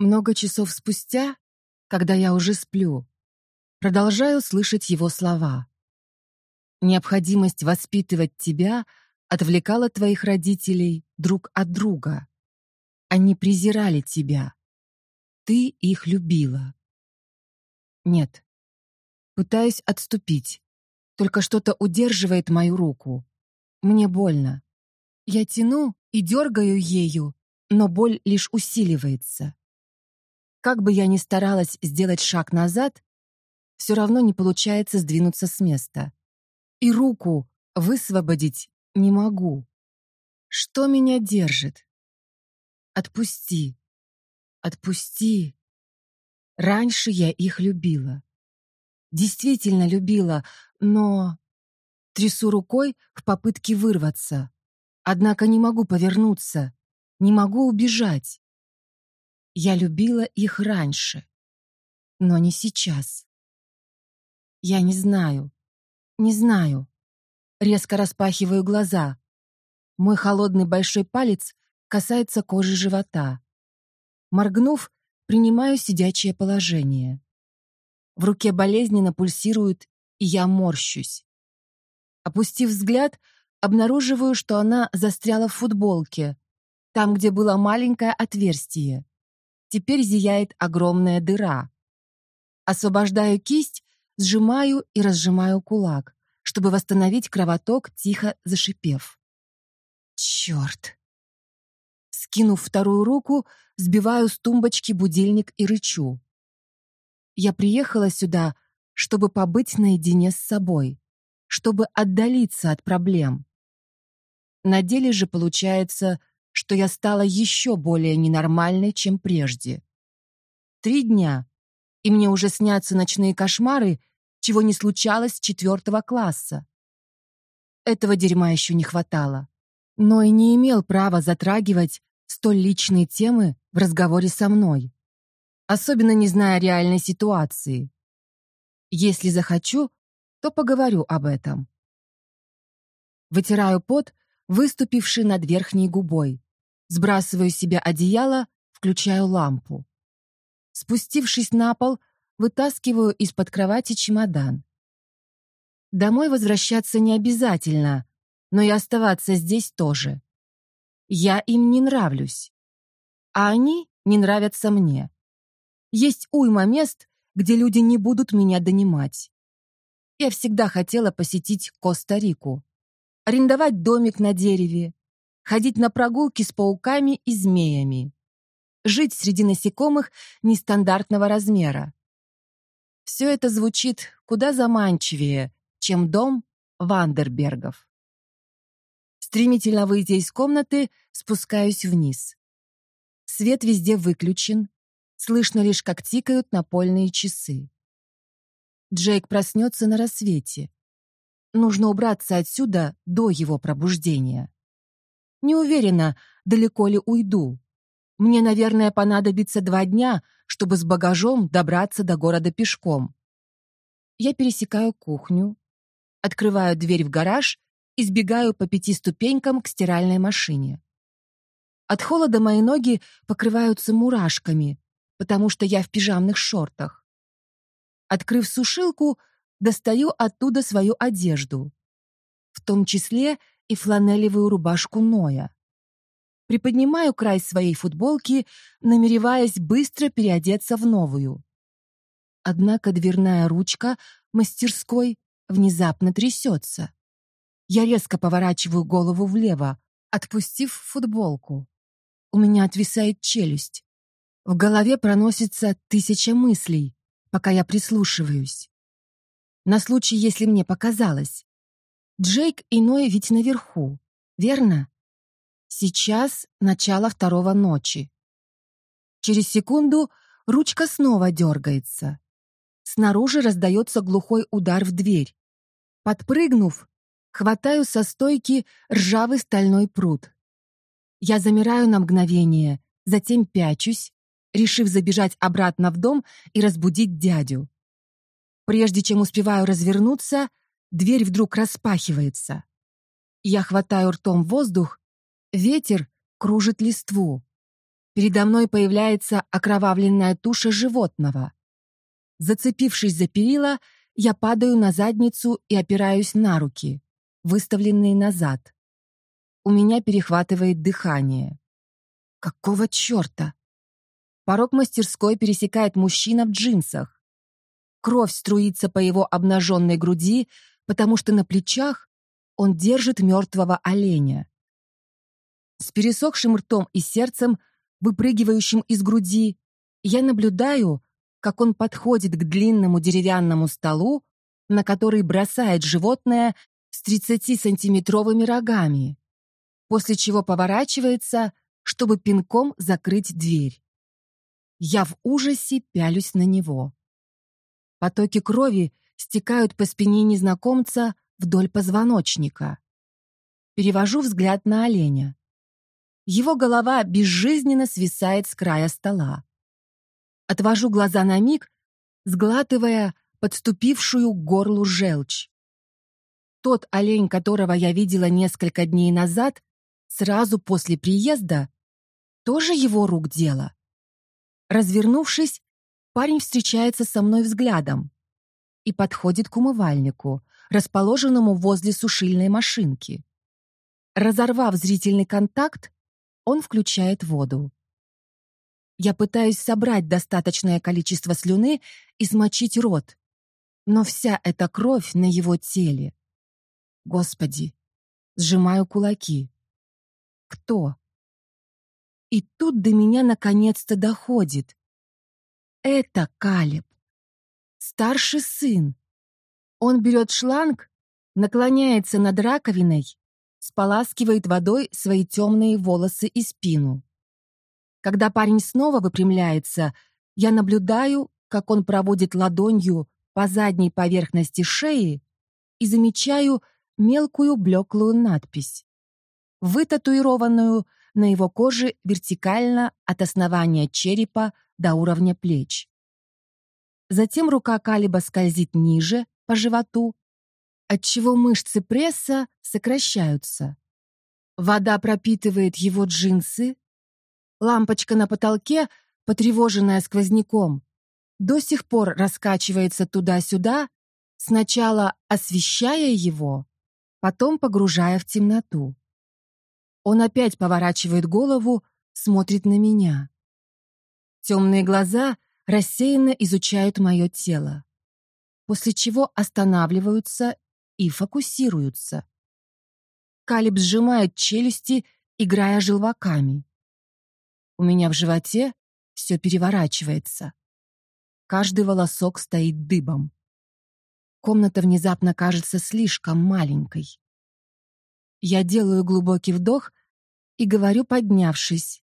Много часов спустя, когда я уже сплю, продолжаю слышать его слова. Необходимость воспитывать тебя отвлекала твоих родителей друг от друга. Они презирали тебя. Ты их любила. Нет. Пытаюсь отступить. Только что-то удерживает мою руку. Мне больно. Я тяну и дергаю ею, но боль лишь усиливается. Как бы я ни старалась сделать шаг назад, все равно не получается сдвинуться с места. И руку высвободить не могу. Что меня держит? Отпусти. Отпусти. Раньше я их любила. Действительно любила, но... Трясу рукой в попытке вырваться. Однако не могу повернуться, не могу убежать. Я любила их раньше, но не сейчас. Я не знаю, не знаю. Резко распахиваю глаза. Мой холодный большой палец касается кожи живота. Моргнув, принимаю сидячее положение. В руке болезненно пульсирует, и я морщусь. Опустив взгляд, обнаруживаю, что она застряла в футболке, там, где было маленькое отверстие. Теперь зияет огромная дыра. Освобождаю кисть, сжимаю и разжимаю кулак, чтобы восстановить кровоток, тихо зашипев. Черт! Скинув вторую руку, сбиваю с тумбочки будильник и рычу. Я приехала сюда, чтобы побыть наедине с собой, чтобы отдалиться от проблем. На деле же получается, что я стала еще более ненормальной, чем прежде. Три дня, и мне уже снятся ночные кошмары, чего не случалось с четвертого класса. Этого дерьма еще не хватало. Но и не имел права затрагивать столь личные темы в разговоре со мной, особенно не зная реальной ситуации. Если захочу, то поговорю об этом. Вытираю пот, выступивший над верхней губой, Сбрасываю с себя одеяло, включаю лампу. Спустившись на пол, вытаскиваю из-под кровати чемодан. Домой возвращаться не обязательно, но и оставаться здесь тоже. Я им не нравлюсь. А они не нравятся мне. Есть уйма мест, где люди не будут меня донимать. Я всегда хотела посетить Коста-Рику. Арендовать домик на дереве, ходить на прогулки с пауками и змеями, жить среди насекомых нестандартного размера. Все это звучит куда заманчивее, чем дом Вандербергов. Стремительно выйдя из комнаты, спускаюсь вниз. Свет везде выключен, слышно лишь, как тикают напольные часы. Джейк проснется на рассвете. Нужно убраться отсюда до его пробуждения. Не уверена, далеко ли уйду. Мне, наверное, понадобится два дня, чтобы с багажом добраться до города пешком. Я пересекаю кухню, открываю дверь в гараж и сбегаю по пяти ступенькам к стиральной машине. От холода мои ноги покрываются мурашками, потому что я в пижамных шортах. Открыв сушилку, достаю оттуда свою одежду, в том числе и фланелевую рубашку Ноя. Приподнимаю край своей футболки, намереваясь быстро переодеться в новую. Однако дверная ручка мастерской внезапно трясется. Я резко поворачиваю голову влево, отпустив футболку. У меня отвисает челюсть. В голове проносится тысяча мыслей, пока я прислушиваюсь. На случай, если мне показалось. Джейк и Ной ведь наверху, верно? Сейчас начало второго ночи. Через секунду ручка снова дергается. Снаружи раздается глухой удар в дверь. Подпрыгнув, хватаю со стойки ржавый стальной пруд. Я замираю на мгновение, затем пячусь, решив забежать обратно в дом и разбудить дядю. Прежде чем успеваю развернуться, Дверь вдруг распахивается. Я хватаю ртом воздух, ветер кружит листву. передо мной появляется окровавленная туша животного. Зацепившись за перила, я падаю на задницу и опираюсь на руки, выставленные назад. У меня перехватывает дыхание. Какого черта? Порог мастерской пересекает мужчина в джинсах. Кровь струится по его обнаженной груди, потому что на плечах он держит мертвого оленя. С пересохшим ртом и сердцем, выпрыгивающим из груди, я наблюдаю, как он подходит к длинному деревянному столу, на который бросает животное с 30-сантиметровыми рогами, после чего поворачивается, чтобы пинком закрыть дверь. Я в ужасе пялюсь на него. Потоки крови стекают по спине незнакомца вдоль позвоночника. Перевожу взгляд на оленя. Его голова безжизненно свисает с края стола. Отвожу глаза на миг, сглатывая подступившую к горлу желчь. Тот олень, которого я видела несколько дней назад, сразу после приезда, тоже его рук дело. Развернувшись, парень встречается со мной взглядом и подходит к умывальнику, расположенному возле сушильной машинки. Разорвав зрительный контакт, он включает воду. Я пытаюсь собрать достаточное количество слюны и смочить рот. Но вся эта кровь на его теле. Господи, сжимаю кулаки. Кто? И тут до меня наконец-то доходит. Это Калеб. Старший сын. Он берет шланг, наклоняется над раковиной, споласкивает водой свои темные волосы и спину. Когда парень снова выпрямляется, я наблюдаю, как он проводит ладонью по задней поверхности шеи и замечаю мелкую блеклую надпись, вытатуированную на его коже вертикально от основания черепа до уровня плеч. Затем рука Калиба скользит ниже, по животу, отчего мышцы пресса сокращаются. Вода пропитывает его джинсы, Лампочка на потолке, потревоженная сквозняком, до сих пор раскачивается туда-сюда, сначала освещая его, потом погружая в темноту. Он опять поворачивает голову, смотрит на меня. Темные глаза рассеянно изучают мое тело, после чего останавливаются и фокусируются. Калиб сжимает челюсти, играя желваками. У меня в животе все переворачивается. Каждый волосок стоит дыбом. Комната внезапно кажется слишком маленькой. Я делаю глубокий вдох и говорю, поднявшись.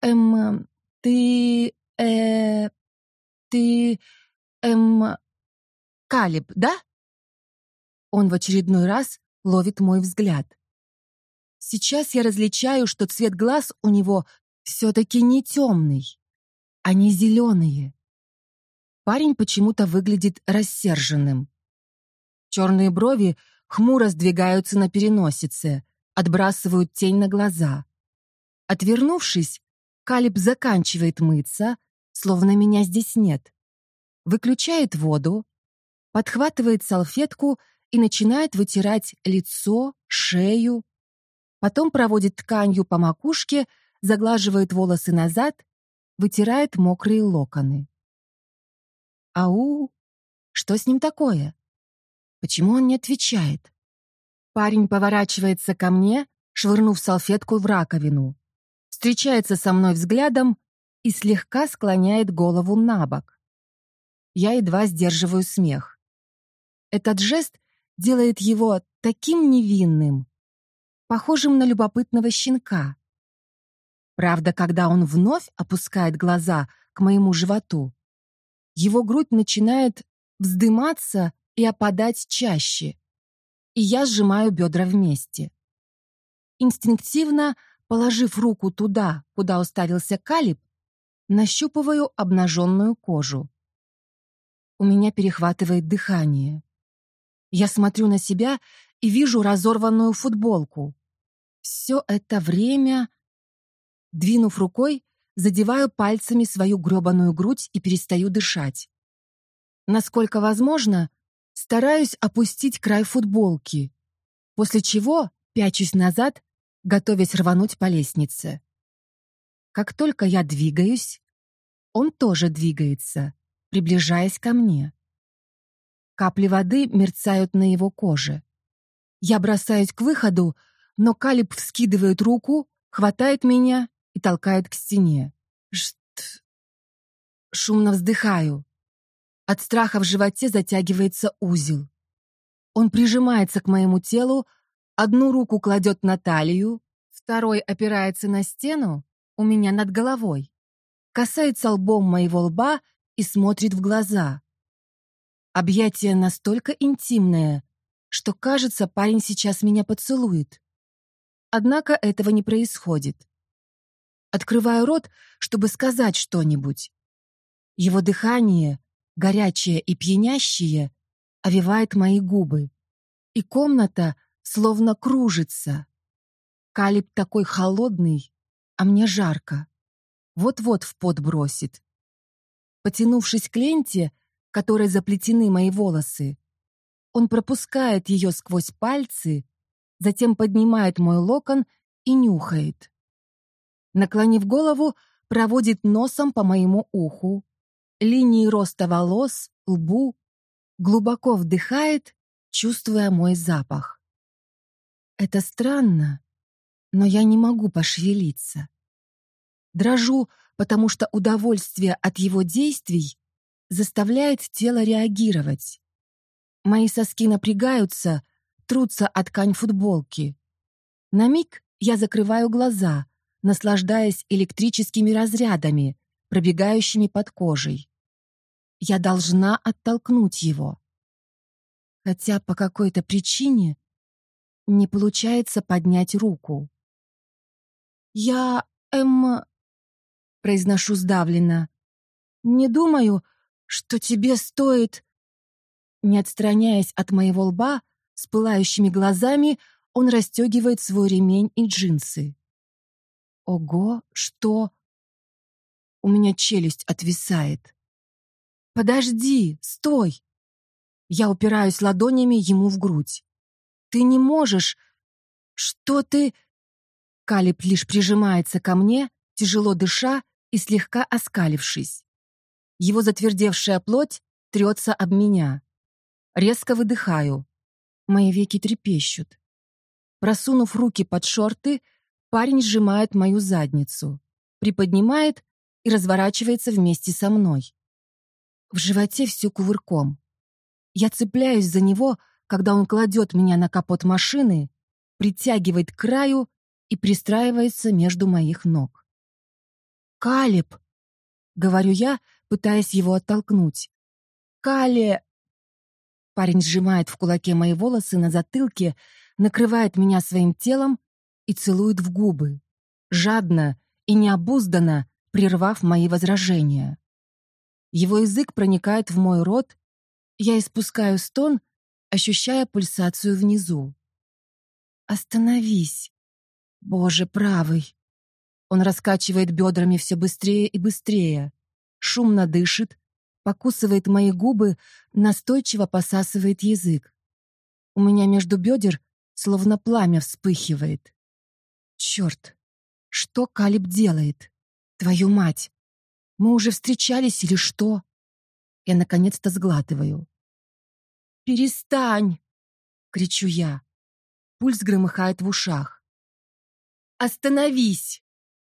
«Эм, ты... э... ты... эм... Калиб, да?» Он в очередной раз ловит мой взгляд. Сейчас я различаю, что цвет глаз у него все-таки не темный. Они зеленые. Парень почему-то выглядит рассерженным. Черные брови хмуро сдвигаются на переносице, отбрасывают тень на глаза. Отвернувшись, Калиб заканчивает мыться, словно меня здесь нет. Выключает воду, подхватывает салфетку и начинает вытирать лицо, шею. Потом проводит тканью по макушке, заглаживает волосы назад, вытирает мокрые локоны. «Ау! Что с ним такое? Почему он не отвечает?» Парень поворачивается ко мне, швырнув салфетку в раковину, встречается со мной взглядом и слегка склоняет голову на бок. Я едва сдерживаю смех. Этот жест делает его таким невинным, похожим на любопытного щенка. Правда, когда он вновь опускает глаза к моему животу, его грудь начинает вздыматься и опадать чаще, и я сжимаю бедра вместе. Инстинктивно, положив руку туда, куда уставился Калиб, нащупываю обнаженную кожу. У меня перехватывает дыхание. Я смотрю на себя и вижу разорванную футболку. Все это время Двинув рукой, задеваю пальцами свою грёбаную грудь и перестаю дышать. Насколько возможно, стараюсь опустить край футболки, после чего пячусь назад, готовясь рвануть по лестнице. Как только я двигаюсь, он тоже двигается, приближаясь ко мне. Капли воды мерцают на его коже. Я бросаюсь к выходу, но Калиб вскидывает руку, хватает меня и толкает к стене. Шт. Шумно вздыхаю. От страха в животе затягивается узел. Он прижимается к моему телу, одну руку кладет на талию, второй опирается на стену у меня над головой, касается лбом моего лба и смотрит в глаза. Объятие настолько интимное, что кажется, парень сейчас меня поцелует. Однако этого не происходит. Открываю рот, чтобы сказать что-нибудь. Его дыхание, горячее и пьянящее, овивает мои губы. И комната словно кружится. Калиб такой холодный, а мне жарко. Вот-вот в пот бросит. Потянувшись к ленте, которой заплетены мои волосы. Он пропускает ее сквозь пальцы, затем поднимает мой локон и нюхает. Наклонив голову, проводит носом по моему уху, линии роста волос, лбу, глубоко вдыхает, чувствуя мой запах. Это странно, но я не могу пошевелиться. Дрожу, потому что удовольствие от его действий заставляет тело реагировать. Мои соски напрягаются, трутся от ткань футболки. На миг я закрываю глаза, наслаждаясь электрическими разрядами, пробегающими под кожей. Я должна оттолкнуть его. Хотя по какой-то причине не получается поднять руку. «Я, эм...» — произношу сдавленно. «Не думаю, что тебе стоит...» Не отстраняясь от моего лба, с пылающими глазами, он расстегивает свой ремень и джинсы. Ого, что? У меня челюсть отвисает. Подожди, стой! Я упираюсь ладонями ему в грудь. Ты не можешь... Что ты... Калиб лишь прижимается ко мне, тяжело дыша и слегка оскалившись. Его затвердевшая плоть трется об меня. Резко выдыхаю. Мои веки трепещут. Просунув руки под шорты, парень сжимает мою задницу, приподнимает и разворачивается вместе со мной. В животе все кувырком. Я цепляюсь за него, когда он кладет меня на капот машины, притягивает к краю и пристраивается между моих ног. «Калеб!» — говорю я, пытаясь его оттолкнуть. «Кале...» Парень сжимает в кулаке мои волосы на затылке, накрывает меня своим телом и целует в губы, жадно и необузданно прервав мои возражения. Его язык проникает в мой рот, я испускаю стон, ощущая пульсацию внизу. «Остановись! Боже, правый!» Он раскачивает бедрами все быстрее и быстрее, шумно дышит, покусывает мои губы, настойчиво посасывает язык. У меня между бедер словно пламя вспыхивает. Черт, что Калиб делает? Твою мать! Мы уже встречались или что? Я наконец-то сглатываю. «Перестань!» — кричу я. Пульс громыхает в ушах. «Остановись!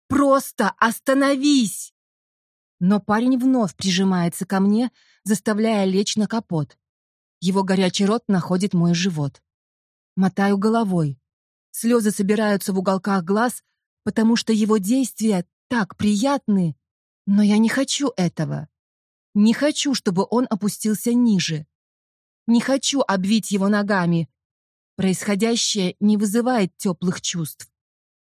Просто остановись!» Но парень вновь прижимается ко мне, заставляя лечь на капот. Его горячий рот находит мой живот. Мотаю головой. Слезы собираются в уголках глаз, потому что его действия так приятны, но я не хочу этого. Не хочу, чтобы он опустился ниже. Не хочу обвить его ногами. Происходящее не вызывает теплых чувств.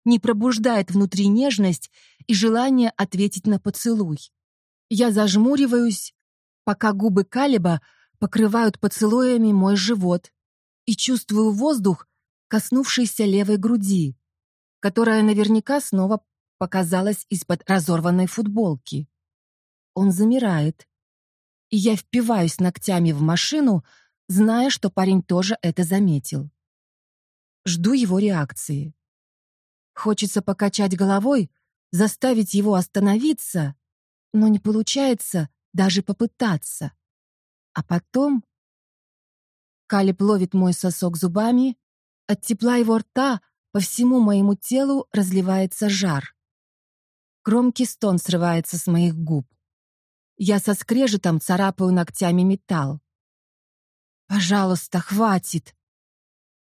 Не пробуждает внутри нежность и желание ответить на поцелуй. Я зажмуриваюсь, пока губы Калиба покрывают поцелуями мой живот, и чувствую воздух, коснувшийся левой груди, которая наверняка снова показалась из-под разорванной футболки. Он замирает, и я впиваюсь ногтями в машину, зная, что парень тоже это заметил. Жду его реакции. Хочется покачать головой, заставить его остановиться, но не получается даже попытаться. А потом... Калиб ловит мой сосок зубами, от тепла его рта по всему моему телу разливается жар. Громкий стон срывается с моих губ. Я со скрежетом царапаю ногтями металл. «Пожалуйста, хватит!»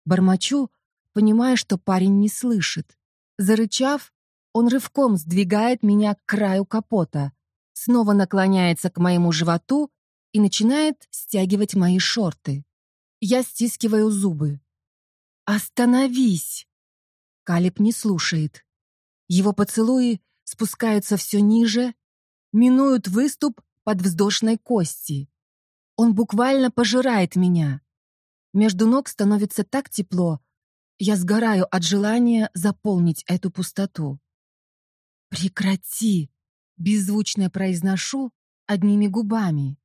Бормочу, понимая, что парень не слышит. Зарычав, он рывком сдвигает меня к краю капота, снова наклоняется к моему животу и начинает стягивать мои шорты. Я стискиваю зубы. «Остановись!» Калиб не слушает. Его поцелуи спускаются все ниже, минуют выступ под вздошной кости. Он буквально пожирает меня. Между ног становится так тепло, я сгораю от желания заполнить эту пустоту. «Прекрати!» — беззвучно произношу одними губами.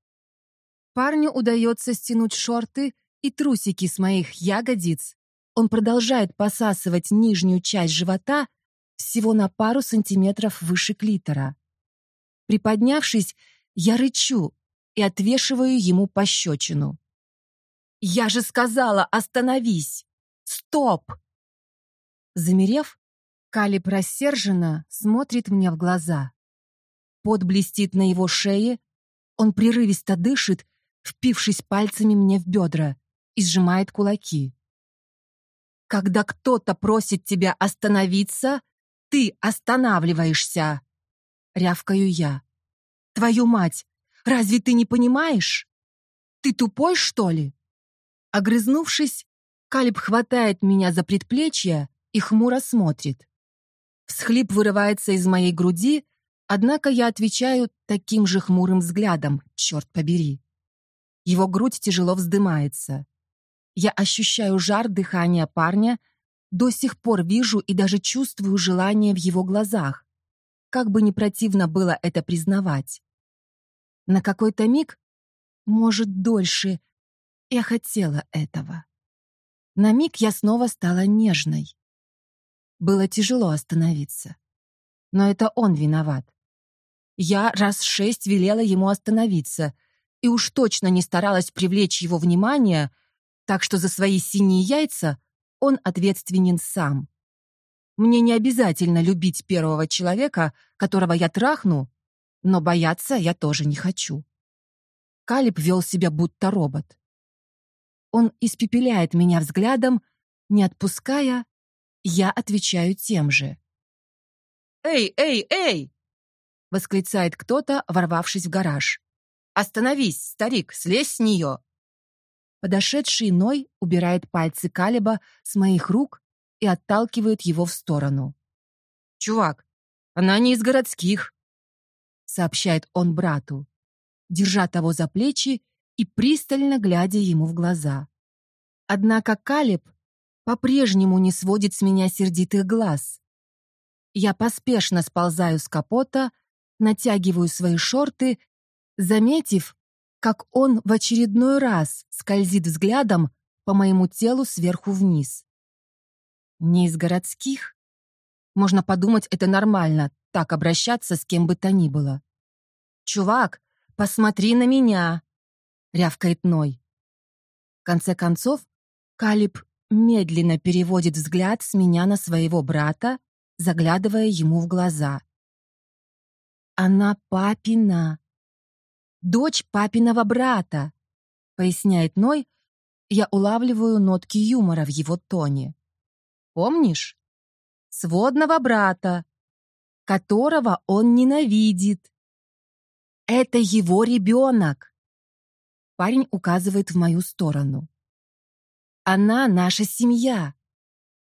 Парню удается стянуть шорты и трусики с моих ягодиц. Он продолжает посасывать нижнюю часть живота всего на пару сантиметров выше клитора. Приподнявшись, я рычу и отвешиваю ему пощечину. «Я же сказала, остановись! Стоп!» Замерев, Калиб рассерженно смотрит мне в глаза. Пот блестит на его шее, он прерывисто дышит, впившись пальцами мне в бедра, и сжимает кулаки. «Когда кто-то просит тебя остановиться, ты останавливаешься!» — рявкаю я. «Твою мать, разве ты не понимаешь? Ты тупой, что ли?» Огрызнувшись, Калиб хватает меня за предплечье и хмуро смотрит. Всхлип вырывается из моей груди, однако я отвечаю таким же хмурым взглядом, черт побери. Его грудь тяжело вздымается. Я ощущаю жар дыхания парня, до сих пор вижу и даже чувствую желание в его глазах. Как бы ни противно было это признавать. На какой-то миг, может, дольше, я хотела этого. На миг я снова стала нежной. Было тяжело остановиться. Но это он виноват. Я раз шесть велела ему остановиться и уж точно не старалась привлечь его внимание, так что за свои синие яйца он ответственен сам. Мне не обязательно любить первого человека, которого я трахну, но бояться я тоже не хочу. Калиб вел себя будто робот. Он испепеляет меня взглядом, не отпуская я отвечаю тем же. «Эй, эй, эй!» — восклицает кто-то, ворвавшись в гараж. «Остановись, старик, слезь с нее!» Подошедший Ной убирает пальцы Калиба с моих рук и отталкивает его в сторону. «Чувак, она не из городских», — сообщает он брату, держа того за плечи и пристально глядя ему в глаза. Однако Калиб по-прежнему не сводит с меня сердитых глаз. Я поспешно сползаю с капота, натягиваю свои шорты, заметив, как он в очередной раз скользит взглядом по моему телу сверху вниз. Не из городских? Можно подумать, это нормально, так обращаться с кем бы то ни было. «Чувак, посмотри на меня!» — рявкает Ной. В конце концов, Калиб медленно переводит взгляд с меня на своего брата, заглядывая ему в глаза. «Она папина. Дочь папиного брата», — поясняет Ной, я улавливаю нотки юмора в его тоне. «Помнишь? Сводного брата, которого он ненавидит. Это его ребенок!» Парень указывает в мою сторону. Она наша семья.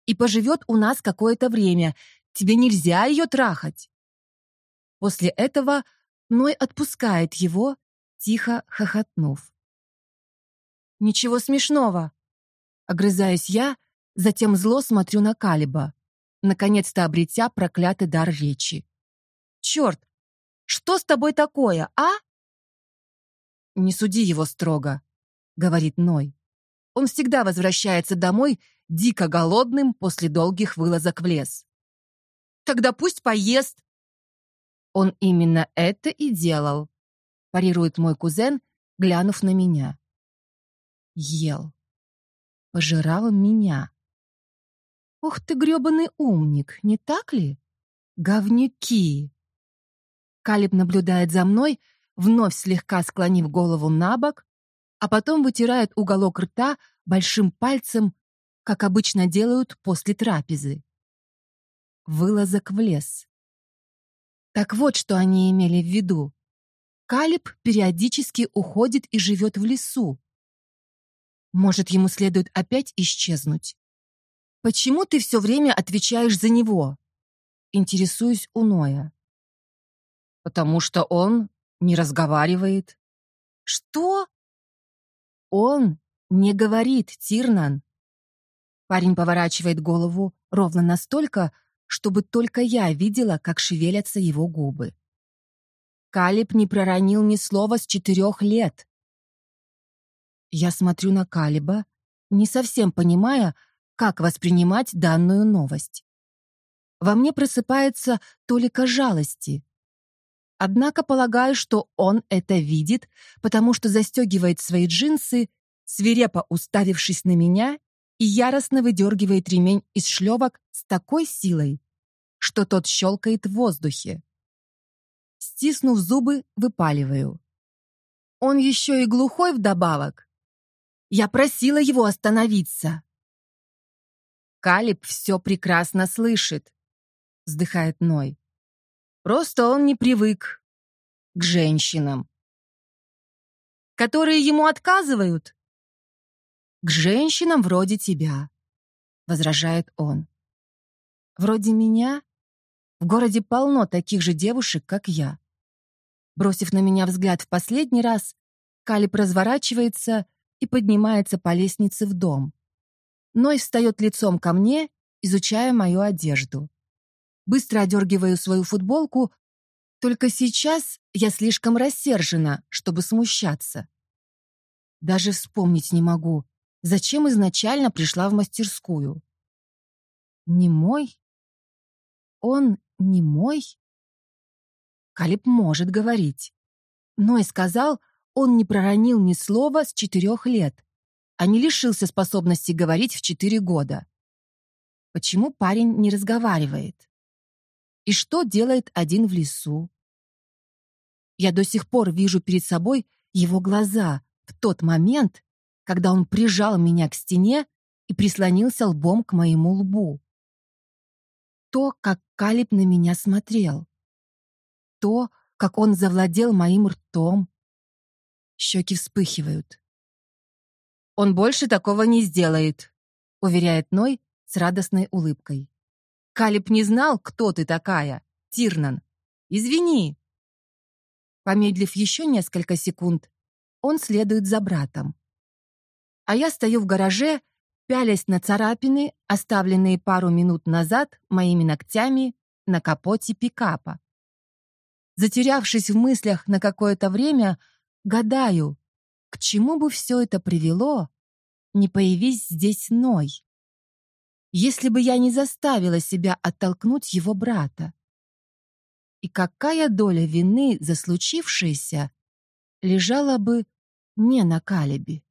И поживет у нас какое-то время. Тебе нельзя ее трахать. После этого Ной отпускает его, тихо хохотнув. «Ничего смешного!» Огрызаюсь я, затем зло смотрю на Калиба. наконец-то обретя проклятый дар речи. «Черт! Что с тобой такое, а?» «Не суди его строго», — говорит Ной. Он всегда возвращается домой дико голодным после долгих вылазок в лес. «Тогда пусть поест». Он именно это и делал, парирует мой кузен, глянув на меня. Ел. Пожирал меня. Ух ты, грёбаный умник, не так ли? Говнюки. Калиб наблюдает за мной, вновь слегка склонив голову на бок, а потом вытирает уголок рта большим пальцем, как обычно делают после трапезы. Вылазок в лес. Так вот, что они имели в виду. Калиб периодически уходит и живет в лесу. Может, ему следует опять исчезнуть? Почему ты все время отвечаешь за него? Интересуюсь у Ноя. Потому что он не разговаривает. Что? Он не говорит, Тирнан. Парень поворачивает голову ровно настолько, чтобы только я видела, как шевелятся его губы. Калиб не проронил ни слова с четырех лет. Я смотрю на Калиба, не совсем понимая, как воспринимать данную новость. Во мне просыпается толика жалости. Однако полагаю, что он это видит, потому что застегивает свои джинсы, свирепо уставившись на меня, и яростно выдергивает ремень из шлевок с такой силой, что тот щелкает в воздухе. Стиснув зубы, выпаливаю. Он еще и глухой вдобавок. Я просила его остановиться. Калиб все прекрасно слышит, вздыхает Ной. Просто он не привык к женщинам. Которые ему отказывают? К женщинам вроде тебя, возражает он. Вроде меня? В городе полно таких же девушек, как я. Бросив на меня взгляд в последний раз, Калиб разворачивается и поднимается по лестнице в дом. Ной встает лицом ко мне, изучая мою одежду. Быстро одергиваю свою футболку, только сейчас я слишком рассержена, чтобы смущаться. Даже вспомнить не могу, зачем изначально пришла в мастерскую. Не мой? Он не мой? Калиб может говорить. Ной сказал, он не проронил ни слова с четырех лет, а не лишился способности говорить в четыре года. Почему парень не разговаривает? И что делает один в лесу? Я до сих пор вижу перед собой его глаза в тот момент, когда он прижал меня к стене и прислонился лбом к моему лбу. То, как Калиб на меня смотрел. То, как он завладел моим ртом. Щеки вспыхивают. «Он больше такого не сделает», — уверяет Ной с радостной улыбкой. Калиб не знал, кто ты такая, Тирнан. Извини. Помедлив еще несколько секунд, он следует за братом. А я стою в гараже, пялясь на царапины, оставленные пару минут назад моими ногтями на капоте пикапа. Затерявшись в мыслях на какое-то время, гадаю, к чему бы все это привело, не появись здесь Ной если бы я не заставила себя оттолкнуть его брата? И какая доля вины за случившееся лежала бы не на Калебе?